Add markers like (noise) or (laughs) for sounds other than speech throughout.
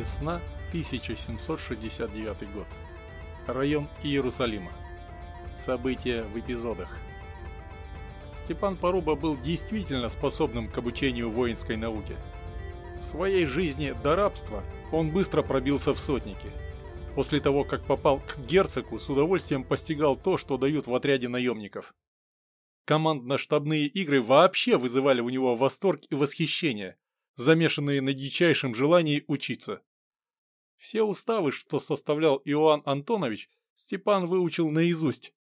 Весна 1769 год. Район Иерусалима. События в эпизодах. Степан Поруба был действительно способным к обучению воинской науке. В своей жизни до рабства он быстро пробился в сотники. После того, как попал к герцогу, с удовольствием постигал то, что дают в отряде наемников. Командно-штабные игры вообще вызывали у него восторг и восхищение, замешанные на дичайшем желании учиться. Все уставы, что составлял Иоанн Антонович, Степан выучил наизусть.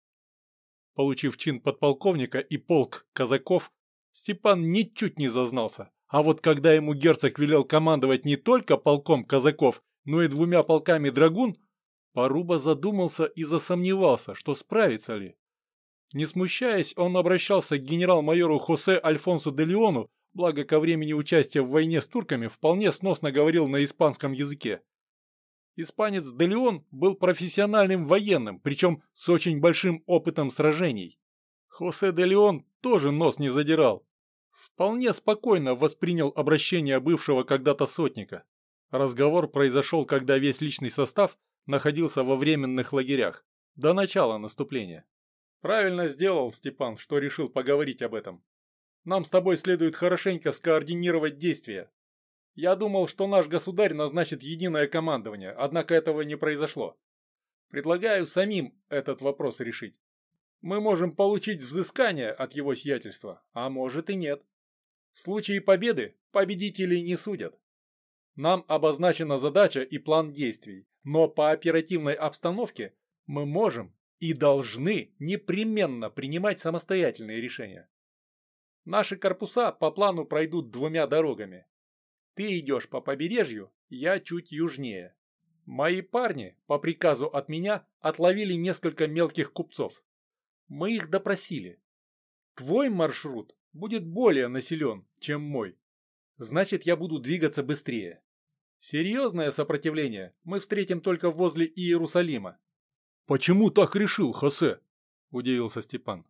Получив чин подполковника и полк казаков, Степан ничуть не зазнался. А вот когда ему герцог велел командовать не только полком казаков, но и двумя полками драгун, Поруба задумался и засомневался, что справится ли. Не смущаясь, он обращался к генерал-майору Хосе Альфонсу де Леону, благо ко времени участия в войне с турками вполне сносно говорил на испанском языке. Испанец де Леон был профессиональным военным, причем с очень большим опытом сражений. Хосе де Леон тоже нос не задирал. Вполне спокойно воспринял обращение бывшего когда-то сотника. Разговор произошел, когда весь личный состав находился во временных лагерях, до начала наступления. Правильно сделал Степан, что решил поговорить об этом. Нам с тобой следует хорошенько скоординировать действия. Я думал, что наш государь назначит единое командование, однако этого не произошло. Предлагаю самим этот вопрос решить. Мы можем получить взыскание от его сиятельства, а может и нет. В случае победы победителей не судят. Нам обозначена задача и план действий, но по оперативной обстановке мы можем и должны непременно принимать самостоятельные решения. Наши корпуса по плану пройдут двумя дорогами. Ты идешь по побережью, я чуть южнее. Мои парни, по приказу от меня, отловили несколько мелких купцов. Мы их допросили. Твой маршрут будет более населен, чем мой. Значит, я буду двигаться быстрее. Серьезное сопротивление мы встретим только возле Иерусалима. «Почему так решил, Хосе?» – удивился Степан.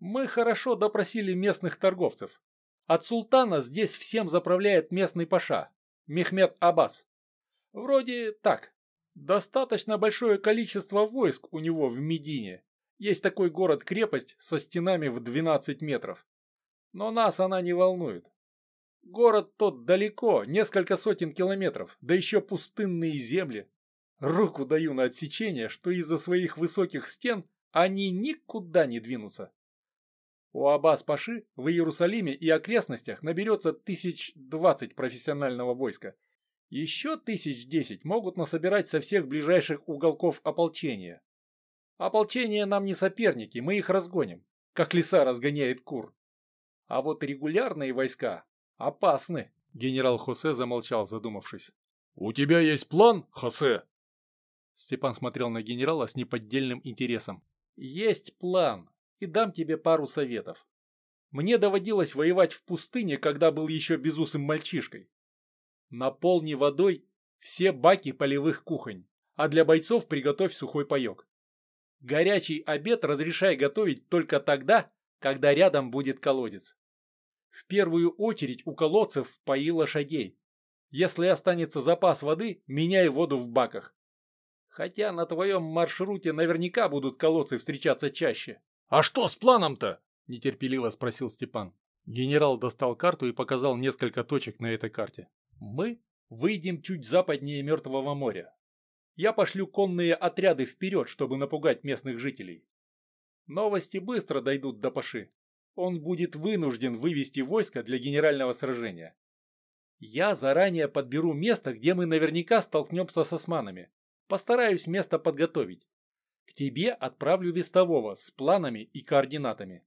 «Мы хорошо допросили местных торговцев. От султана здесь всем заправляет местный паша, Мехмед Аббас. Вроде так. Достаточно большое количество войск у него в Медине. Есть такой город-крепость со стенами в 12 метров. Но нас она не волнует. Город тот далеко, несколько сотен километров, да еще пустынные земли. Руку даю на отсечение, что из-за своих высоких стен они никуда не двинутся. У Аббас-Паши в Иерусалиме и окрестностях наберется тысяч двадцать профессионального войска. Еще тысяч десять могут насобирать со всех ближайших уголков ополчения. Ополчение нам не соперники, мы их разгоним, как лиса разгоняет кур. А вот регулярные войска опасны. Генерал Хосе замолчал, задумавшись. «У тебя есть план, Хосе?» Степан смотрел на генерала с неподдельным интересом. «Есть план, и дам тебе пару советов. Мне доводилось воевать в пустыне, когда был еще безусым мальчишкой. Наполни водой все баки полевых кухонь, а для бойцов приготовь сухой паек. Горячий обед разрешай готовить только тогда, когда рядом будет колодец. В первую очередь у колодцев пои лошадей. Если останется запас воды, меняй воду в баках. Хотя на твоем маршруте наверняка будут колодцы встречаться чаще. «А что с планом-то?» – нетерпеливо спросил Степан. Генерал достал карту и показал несколько точек на этой карте. «Мы выйдем чуть западнее Мертвого моря. Я пошлю конные отряды вперед, чтобы напугать местных жителей. Новости быстро дойдут до Паши. Он будет вынужден вывести войско для генерального сражения. Я заранее подберу место, где мы наверняка столкнемся с османами. Постараюсь место подготовить. К тебе отправлю вестового с планами и координатами.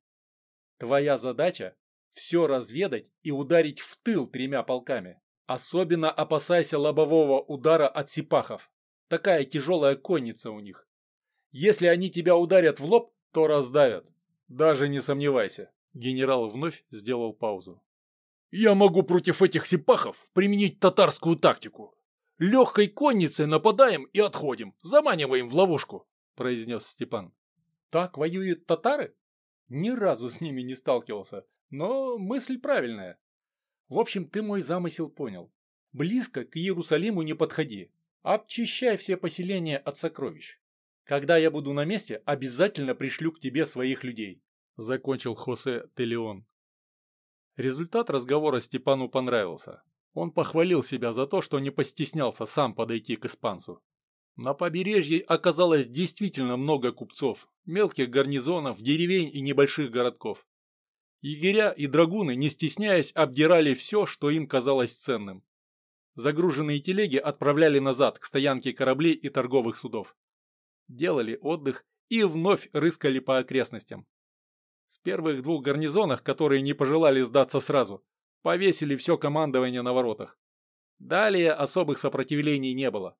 Твоя задача – все разведать и ударить в тыл тремя полками. Особенно опасайся лобового удара от сипахов. Такая тяжелая конница у них. Если они тебя ударят в лоб, то раздавят. Даже не сомневайся. Генерал вновь сделал паузу. Я могу против этих сипахов применить татарскую тактику. Легкой конницей нападаем и отходим, заманиваем в ловушку», – произнес Степан. «Так воюют татары?» Ни разу с ними не сталкивался, но мысль правильная. В общем, ты мой замысел понял. Близко к Иерусалиму не подходи. Обчищай все поселения от сокровищ. Когда я буду на месте, обязательно пришлю к тебе своих людей», – закончил Хосе Телеон. Результат разговора Степану понравился. Он похвалил себя за то, что не постеснялся сам подойти к испанцу. На побережье оказалось действительно много купцов, мелких гарнизонов, деревень и небольших городков. Егеря и драгуны, не стесняясь, обдирали все, что им казалось ценным. Загруженные телеги отправляли назад к стоянке кораблей и торговых судов. Делали отдых и вновь рыскали по окрестностям. В первых двух гарнизонах, которые не пожелали сдаться сразу, повесили все командование на воротах. Далее особых сопротивлений не было.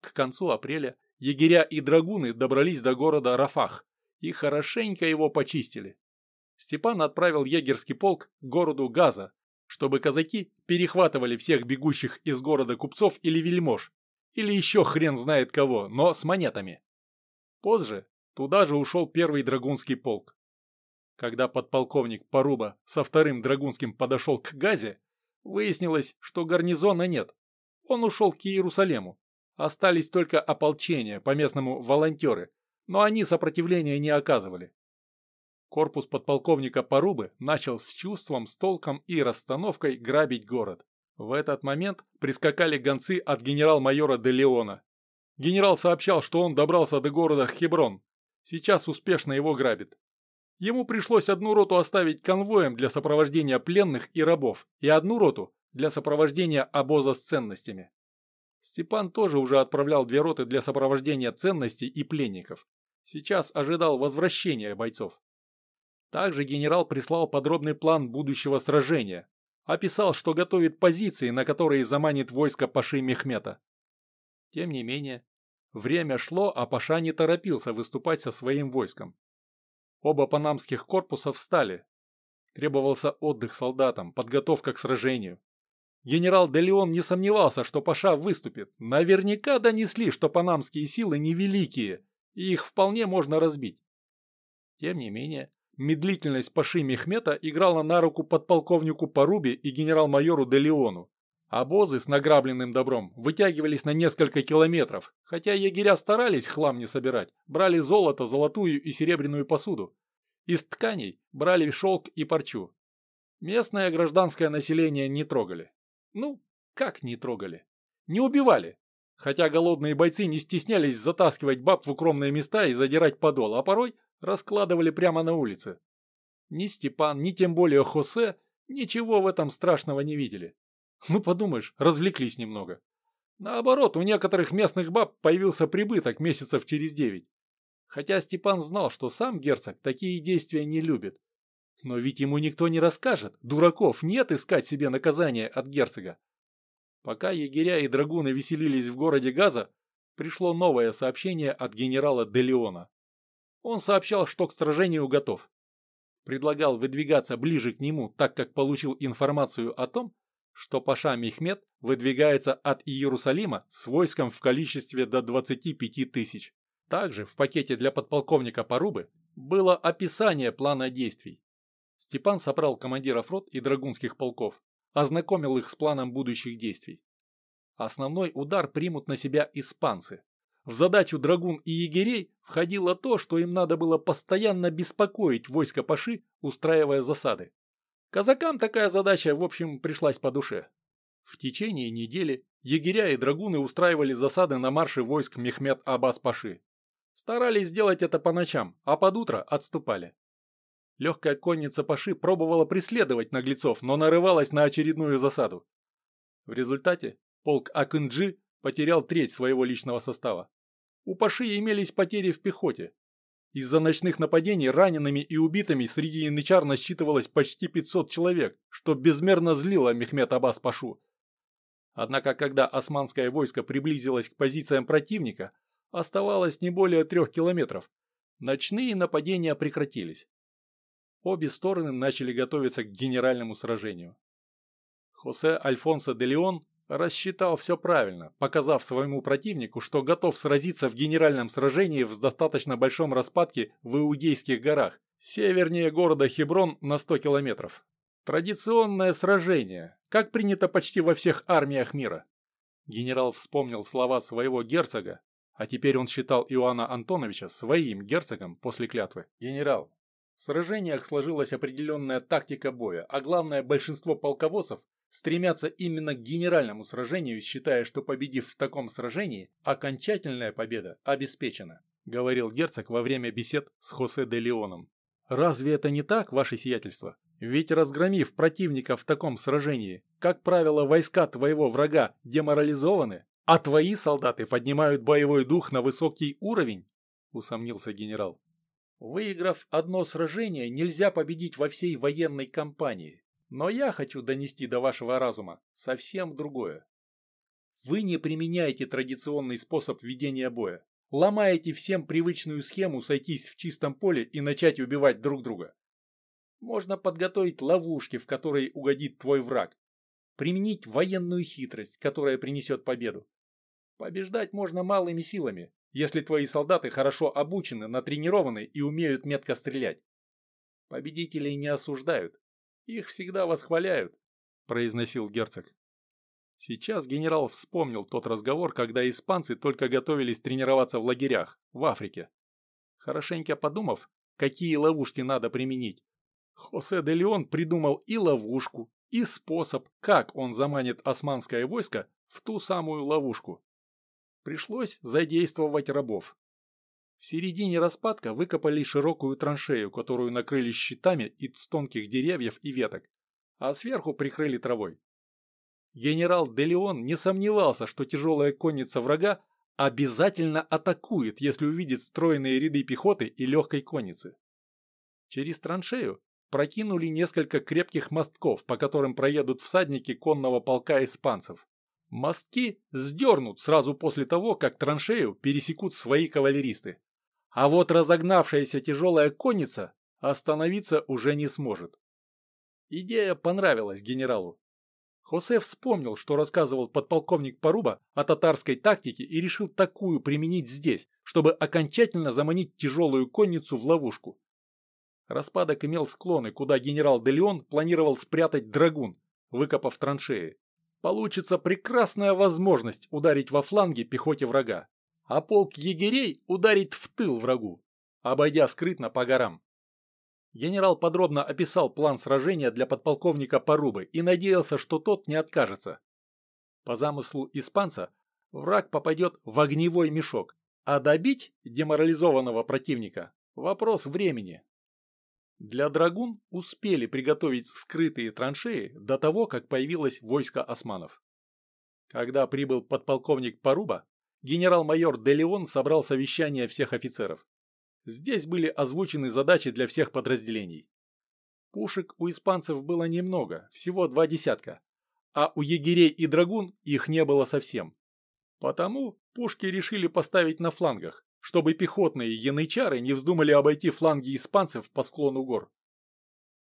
К концу апреля егеря и драгуны добрались до города Рафах и хорошенько его почистили. Степан отправил егерский полк к городу Газа, чтобы казаки перехватывали всех бегущих из города купцов или вельмож, или еще хрен знает кого, но с монетами. Позже туда же ушел первый драгунский полк. Когда подполковник Поруба со вторым драгунским подошел к Газе, выяснилось, что гарнизона нет. Он ушел к Иерусалиму. Остались только ополчения, по-местному волонтеры, но они сопротивления не оказывали. Корпус подполковника Порубы начал с чувством, с толком и расстановкой грабить город. В этот момент прискакали гонцы от генерал-майора де Леона. Генерал сообщал, что он добрался до города Хеброн. Сейчас успешно его грабит. Ему пришлось одну роту оставить конвоем для сопровождения пленных и рабов, и одну роту для сопровождения обоза с ценностями. Степан тоже уже отправлял две роты для сопровождения ценностей и пленников. Сейчас ожидал возвращения бойцов. Также генерал прислал подробный план будущего сражения. Описал, что готовит позиции, на которые заманит войско Паши Мехмета. Тем не менее, время шло, а Паша не торопился выступать со своим войском. Оба панамских корпуса встали. Требовался отдых солдатам, подготовка к сражению. Генерал Делеон не сомневался, что Паша выступит. Наверняка донесли, что панамские силы невеликие, и их вполне можно разбить. Тем не менее, медлительность Паши Мехмета играла на руку подполковнику Порубе и генерал-майору Делеону. Обозы с награбленным добром вытягивались на несколько километров, хотя егеря старались хлам не собирать, брали золото, золотую и серебряную посуду. Из тканей брали шелк и парчу. Местное гражданское население не трогали. Ну, как не трогали? Не убивали. Хотя голодные бойцы не стеснялись затаскивать баб в укромные места и задирать подол, а порой раскладывали прямо на улице. Ни Степан, ни тем более Хосе ничего в этом страшного не видели. Ну, подумаешь, развлеклись немного. Наоборот, у некоторых местных баб появился прибыток месяцев через девять. Хотя Степан знал, что сам герцог такие действия не любит. Но ведь ему никто не расскажет. Дураков нет искать себе наказание от герцога. Пока егеря и драгуны веселились в городе Газа, пришло новое сообщение от генерала Делеона. Он сообщал, что к сражению готов. Предлагал выдвигаться ближе к нему, так как получил информацию о том, что Паша Мехмед выдвигается от Иерусалима с войском в количестве до 25 тысяч. Также в пакете для подполковника Порубы было описание плана действий. Степан собрал командиров рот и драгунских полков, ознакомил их с планом будущих действий. Основной удар примут на себя испанцы. В задачу драгун и егерей входило то, что им надо было постоянно беспокоить войско Паши, устраивая засады. Казакам такая задача, в общем, пришлась по душе. В течение недели егеря и драгуны устраивали засады на марше войск Мехмед Аббас-Паши. Старались сделать это по ночам, а под утро отступали. Легкая конница Паши пробовала преследовать наглецов, но нарывалась на очередную засаду. В результате полк Акынджи потерял треть своего личного состава. У Паши имелись потери в пехоте. Из-за ночных нападений ранеными и убитыми среди янычар насчитывалось почти 500 человек, что безмерно злило Мехмед Аббас Пашу. Однако, когда османское войско приблизилось к позициям противника, оставалось не более трех километров. Ночные нападения прекратились обе стороны начали готовиться к генеральному сражению. Хосе Альфонсо де Леон рассчитал все правильно, показав своему противнику, что готов сразиться в генеральном сражении в достаточно большом распадке в Иудейских горах, севернее города Хеброн на 100 километров. Традиционное сражение, как принято почти во всех армиях мира. Генерал вспомнил слова своего герцога, а теперь он считал Иоанна Антоновича своим герцогом после клятвы. «Генерал, в сражениях сложилась определенная тактика боя, а главное, большинство полководцев стремятся именно к генеральному сражению, считая, что победив в таком сражении, окончательная победа обеспечена», говорил герцог во время бесед с Хосе де Леоном. «Разве это не так, ваше сиятельство? Ведь разгромив противника в таком сражении, как правило, войска твоего врага деморализованы, а твои солдаты поднимают боевой дух на высокий уровень?» усомнился генерал. Выиграв одно сражение, нельзя победить во всей военной кампании. Но я хочу донести до вашего разума совсем другое. Вы не применяете традиционный способ ведения боя. Ломаете всем привычную схему сойтись в чистом поле и начать убивать друг друга. Можно подготовить ловушки, в которые угодит твой враг. Применить военную хитрость, которая принесет победу. Побеждать можно малыми силами, если твои солдаты хорошо обучены, натренированы и умеют метко стрелять. Победителей не осуждают, их всегда восхваляют, произносил герцог. Сейчас генерал вспомнил тот разговор, когда испанцы только готовились тренироваться в лагерях, в Африке. Хорошенько подумав, какие ловушки надо применить, Хосе де Леон придумал и ловушку, и способ, как он заманит османское войско в ту самую ловушку. Пришлось задействовать рабов. В середине распадка выкопали широкую траншею, которую накрыли щитами из тонких деревьев и веток, а сверху прикрыли травой. Генерал Делеон не сомневался, что тяжелая конница врага обязательно атакует, если увидит стройные ряды пехоты и легкой конницы. Через траншею прокинули несколько крепких мостков, по которым проедут всадники конного полка испанцев. Мостки сдернут сразу после того, как траншею пересекут свои кавалеристы. А вот разогнавшаяся тяжелая конница остановиться уже не сможет. Идея понравилась генералу. Хосе вспомнил, что рассказывал подполковник Паруба о татарской тактике и решил такую применить здесь, чтобы окончательно заманить тяжелую конницу в ловушку. Распадок имел склоны, куда генерал Делеон планировал спрятать драгун, выкопав траншеи получится прекрасная возможность ударить во фланге пехоте врага, а полк егерей ударить в тыл врагу, обойдя скрытно по горам. Генерал подробно описал план сражения для подполковника Порубы и надеялся, что тот не откажется. По замыслу испанца, враг попадет в огневой мешок, а добить деморализованного противника – вопрос времени. Для драгун успели приготовить скрытые траншеи до того, как появилось войско османов. Когда прибыл подполковник Паруба, генерал-майор Делеон собрал совещание всех офицеров. Здесь были озвучены задачи для всех подразделений. Пушек у испанцев было немного, всего два десятка, а у егерей и драгун их не было совсем. Потому пушки решили поставить на флангах, чтобы пехотные янычары не вздумали обойти фланги испанцев по склону гор.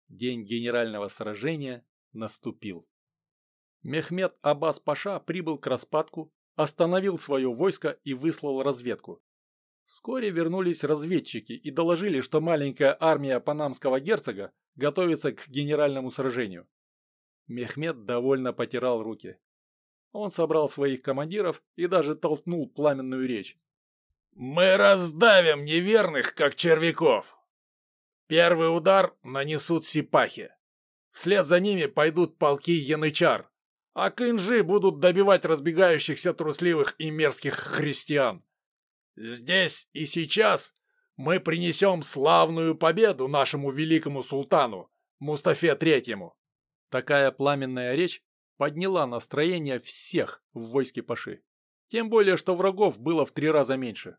День генерального сражения наступил. Мехмед Аббас Паша прибыл к распадку, остановил свое войско и выслал разведку. Вскоре вернулись разведчики и доложили, что маленькая армия панамского герцога готовится к генеральному сражению. Мехмед довольно потирал руки. Он собрал своих командиров и даже толкнул пламенную речь. Мы раздавим неверных, как червяков. Первый удар нанесут сипахи. Вслед за ними пойдут полки янычар, а кынжи будут добивать разбегающихся трусливых и мерзких христиан. Здесь и сейчас мы принесем славную победу нашему великому султану, Мустафе Третьему. Такая пламенная речь подняла настроение всех в войске Паши. Тем более, что врагов было в три раза меньше.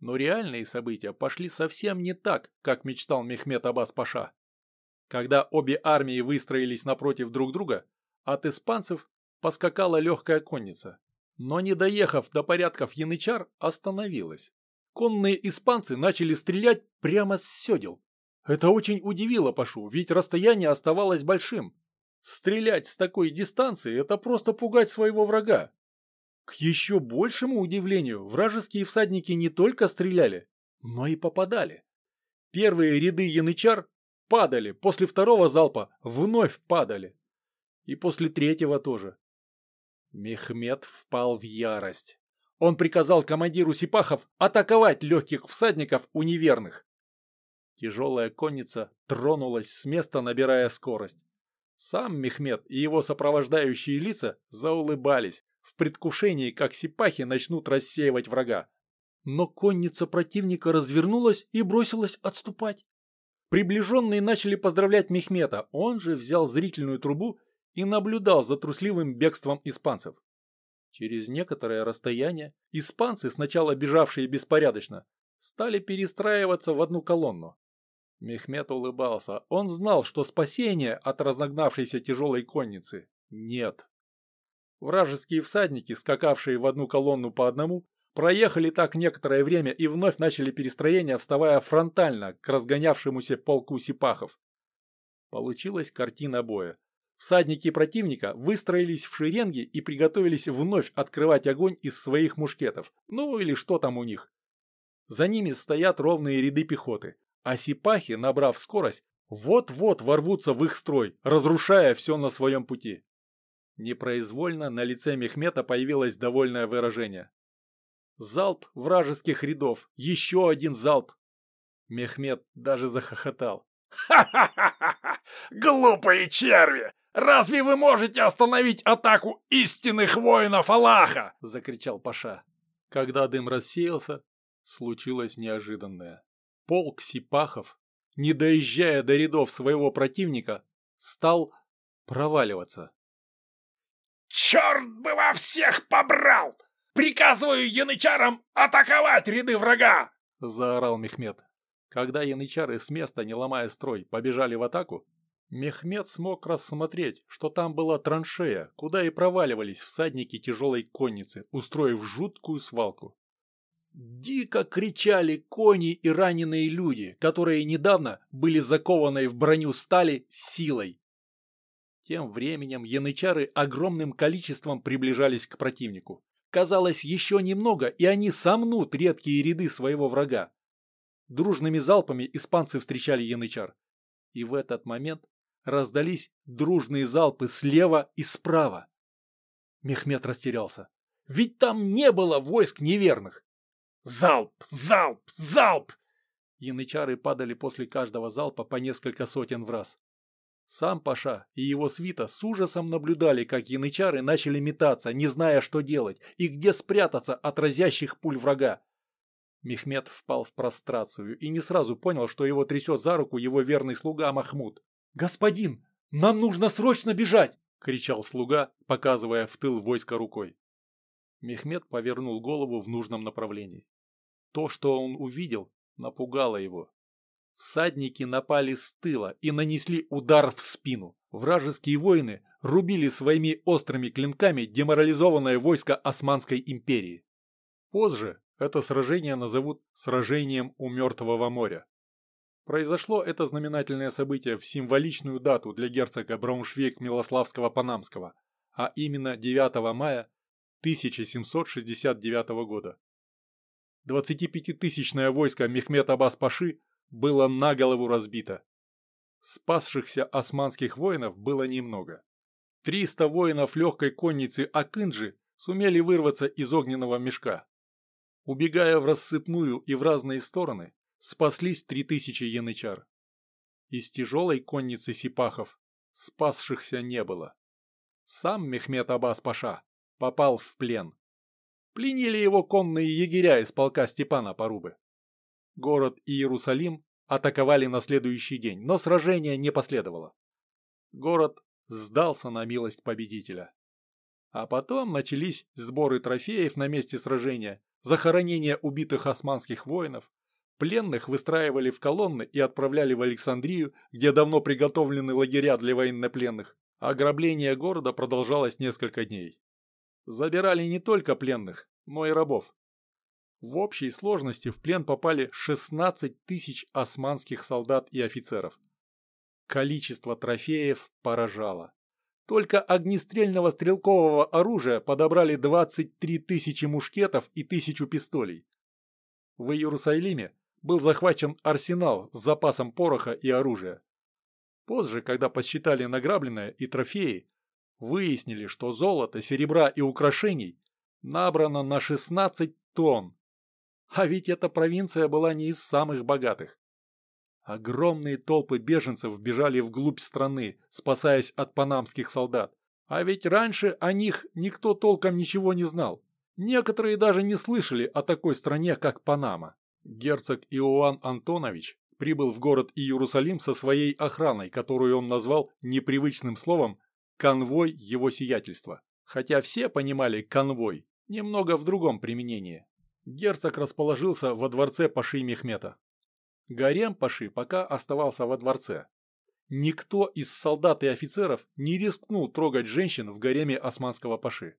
Но реальные события пошли совсем не так, как мечтал Мехмед Аббас Паша. Когда обе армии выстроились напротив друг друга, от испанцев поскакала легкая конница. Но не доехав до порядков янычар, остановилась. Конные испанцы начали стрелять прямо с седел. Это очень удивило Пашу, ведь расстояние оставалось большим. Стрелять с такой дистанции – это просто пугать своего врага. К еще большему удивлению, вражеские всадники не только стреляли, но и попадали. Первые ряды янычар падали, после второго залпа вновь падали. И после третьего тоже. Мехмед впал в ярость. Он приказал командиру Сипахов атаковать легких всадников у неверных. Тяжелая конница тронулась с места, набирая скорость. Сам Мехмед и его сопровождающие лица заулыбались в предвкушении, как сипахи начнут рассеивать врага. Но конница противника развернулась и бросилась отступать. Приближенные начали поздравлять Мехмета, он же взял зрительную трубу и наблюдал за трусливым бегством испанцев. Через некоторое расстояние испанцы, сначала бежавшие беспорядочно, стали перестраиваться в одну колонну. Мехмед улыбался. Он знал, что спасения от разогнавшейся тяжелой конницы нет. Вражеские всадники, скакавшие в одну колонну по одному, проехали так некоторое время и вновь начали перестроение, вставая фронтально к разгонявшемуся полку сипахов. Получилась картина боя. Всадники противника выстроились в шеренги и приготовились вновь открывать огонь из своих мушкетов, ну или что там у них. За ними стоят ровные ряды пехоты а сипахи, набрав скорость, вот-вот ворвутся в их строй, разрушая все на своем пути. Непроизвольно на лице Мехмета появилось довольное выражение. Залп вражеских рядов, еще один залп. Мехмед даже захохотал. «Ха-ха-ха! Глупые черви! Разве вы можете остановить атаку истинных воинов Аллаха?» — закричал Паша. Когда дым рассеялся, случилось неожиданное полк сипахов, не доезжая до рядов своего противника, стал проваливаться. «Черт бы во всех побрал! Приказываю янычарам атаковать ряды врага!» — заорал Мехмед. Когда янычары с места, не ломая строй, побежали в атаку, Мехмед смог рассмотреть, что там была траншея, куда и проваливались всадники тяжелой конницы, устроив жуткую свалку. Дико кричали кони и раненые люди, которые недавно были закованы в броню стали силой. Тем временем янычары огромным количеством приближались к противнику. Казалось, еще немного, и они сомнут редкие ряды своего врага. Дружными залпами испанцы встречали янычар. И в этот момент раздались дружные залпы слева и справа. Мехмед растерялся. Ведь там не было войск неверных. Залп! Залп! Залп! Янычары падали после каждого залпа по несколько сотен в раз. Сам Паша и его свита с ужасом наблюдали, как янычары начали метаться, не зная, что делать и где спрятаться от разящих пуль врага. Мехмед впал в прострацию и не сразу понял, что его трясет за руку его верный слуга Махмуд. «Господин, нам нужно срочно бежать!» — кричал слуга, показывая в тыл войска рукой. Мехмед повернул голову в нужном направлении. То, что он увидел, напугало его. Всадники напали с тыла и нанесли удар в спину. Вражеские воины рубили своими острыми клинками деморализованное войско Османской империи. Позже это сражение назовут «Сражением у Мертвого моря». Произошло это знаменательное событие в символичную дату для герцога Брауншвейг-Милославского-Панамского, а именно 9 мая 1769 года. 25-тысячное войско Мехмед Аббас-Паши было на голову разбито. Спасшихся османских воинов было немного. 300 воинов легкой конницы Акынджи сумели вырваться из огненного мешка. Убегая в рассыпную и в разные стороны, спаслись 3000 янычар. Из тяжелой конницы сипахов спасшихся не было. Сам Мехмед Аббас-Паша попал в плен. Пленили его конные егеря из полка Степана Порубы. Город Иерусалим атаковали на следующий день, но сражения не последовало. Город сдался на милость победителя. А потом начались сборы трофеев на месте сражения, захоронение убитых османских воинов, пленных выстраивали в колонны и отправляли в Александрию, где давно приготовлены лагеря для военнопленных. Ограбление города продолжалось несколько дней забирали не только пленных, но и рабов. В общей сложности в плен попали 16 тысяч османских солдат и офицеров. Количество трофеев поражало. Только огнестрельного стрелкового оружия подобрали 23 тысячи мушкетов и тысячу пистолей. В Иерусалиме был захвачен арсенал с запасом пороха и оружия. Позже, когда посчитали награбленное и трофеи, выяснили, что золота, серебра и украшений набрано на 16 тонн. А ведь эта провинция была не из самых богатых. Огромные толпы беженцев бежали вглубь страны, спасаясь от панамских солдат. А ведь раньше о них никто толком ничего не знал. Некоторые даже не слышали о такой стране, как Панама. Герцог Иоанн Антонович прибыл в город Иерусалим со своей охраной, которую он назвал непривычным словом «конвой его сиятельства». Хотя все понимали «конвой» немного в другом применении. Герцог расположился во дворце Паши Мехмета. Гарем Паши пока оставался во дворце. Никто из солдат и офицеров не рискнул трогать женщин в гареме османского Паши.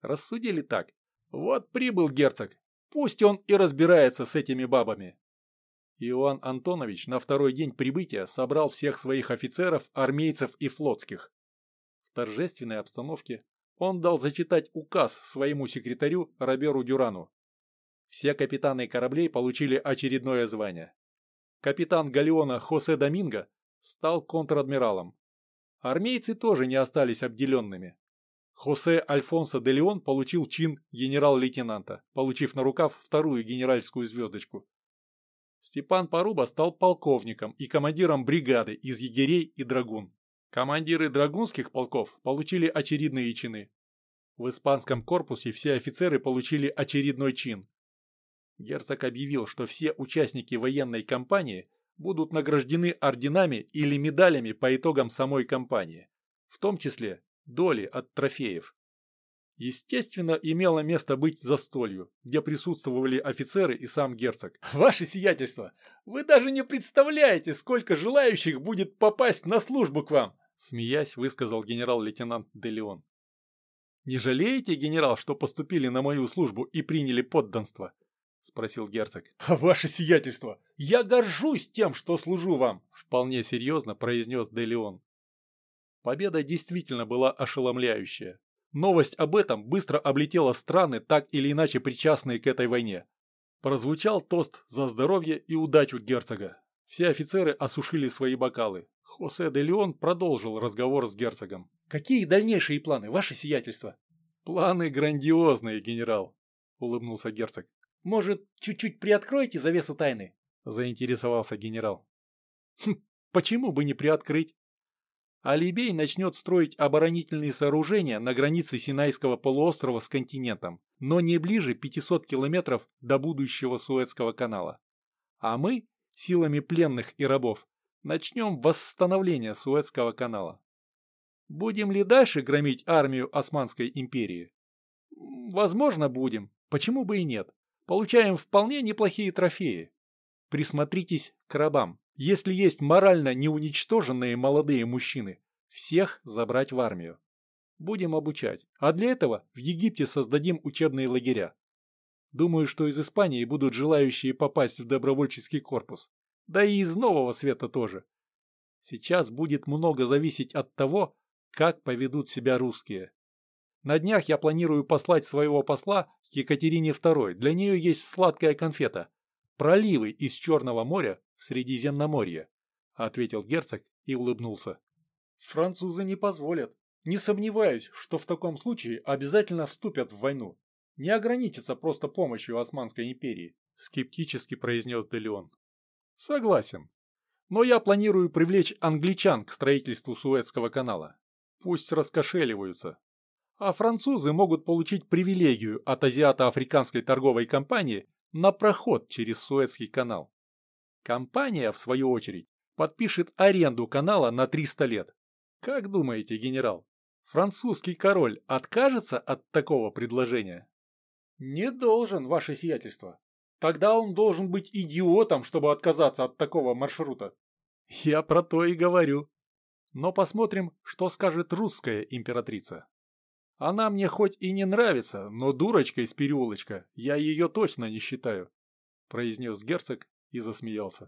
Рассудили так. Вот прибыл герцог, пусть он и разбирается с этими бабами. Иоанн Антонович на второй день прибытия собрал всех своих офицеров, армейцев и флотских. В торжественной обстановке он дал зачитать указ своему секретарю Роберу Дюрану. Все капитаны кораблей получили очередное звание. Капитан галеона Хосе Доминго стал контр-адмиралом. Армейцы тоже не остались обделенными. Хосе Альфонсо де Леон получил чин генерал-лейтенанта, получив на рукав вторую генеральскую звездочку. Степан Поруба стал полковником и командиром бригады из егерей и драгун. Командиры драгунских полков получили очередные чины. В испанском корпусе все офицеры получили очередной чин. Герцог объявил, что все участники военной кампании будут награждены орденами или медалями по итогам самой кампании, в том числе доли от трофеев. Естественно, имело место быть застолью, где присутствовали офицеры и сам герцог. (laughs) «Ваше сиятельство, вы даже не представляете, сколько желающих будет попасть на службу к вам!» Смеясь, высказал генерал-лейтенант Делеон. «Не жалеете, генерал, что поступили на мою службу и приняли подданство?» Спросил герцог. «Ваше сиятельство, я горжусь тем, что служу вам!» Вполне серьезно произнес Делеон. Победа действительно была ошеломляющая. Новость об этом быстро облетела страны, так или иначе причастные к этой войне. Прозвучал тост за здоровье и удачу герцога. Все офицеры осушили свои бокалы. Хосе де Леон продолжил разговор с герцогом. «Какие дальнейшие планы, ваше сиятельство?» «Планы грандиозные, генерал», — улыбнулся герцог. «Может, чуть-чуть приоткроете завесу тайны?» — заинтересовался генерал. «Хм, почему бы не приоткрыть? Алибей начнет строить оборонительные сооружения на границе Синайского полуострова с континентом, но не ближе 500 километров до будущего Суэцкого канала. А мы, силами пленных и рабов, начнем восстановление Суэцкого канала. Будем ли дальше громить армию Османской империи? Возможно, будем. Почему бы и нет? Получаем вполне неплохие трофеи. Присмотритесь к рабам. Если есть морально неуничтоженные молодые мужчины, всех забрать в армию. Будем обучать. А для этого в Египте создадим учебные лагеря. Думаю, что из Испании будут желающие попасть в добровольческий корпус. Да и из Нового Света тоже. Сейчас будет много зависеть от того, как поведут себя русские. На днях я планирую послать своего посла к Екатерине II. Для нее есть сладкая конфета. Проливы из Черного моря в Средиземноморье, ответил герцог и улыбнулся. Французы не позволят. Не сомневаюсь, что в таком случае обязательно вступят в войну. Не ограничатся просто помощью Османской империи, скептически произнес Делеон. Согласен. Но я планирую привлечь англичан к строительству Суэцкого канала. Пусть раскошеливаются. А французы могут получить привилегию от Азиато-Африканской торговой компании на проход через Суэцкий канал. Компания, в свою очередь, подпишет аренду канала на 300 лет. Как думаете, генерал, французский король откажется от такого предложения? Не должен, ваше сиятельство. Тогда он должен быть идиотом, чтобы отказаться от такого маршрута. Я про то и говорю. Но посмотрим, что скажет русская императрица. Она мне хоть и не нравится, но дурочка из переулочка, я ее точно не считаю, произнес герцог и засмеялся.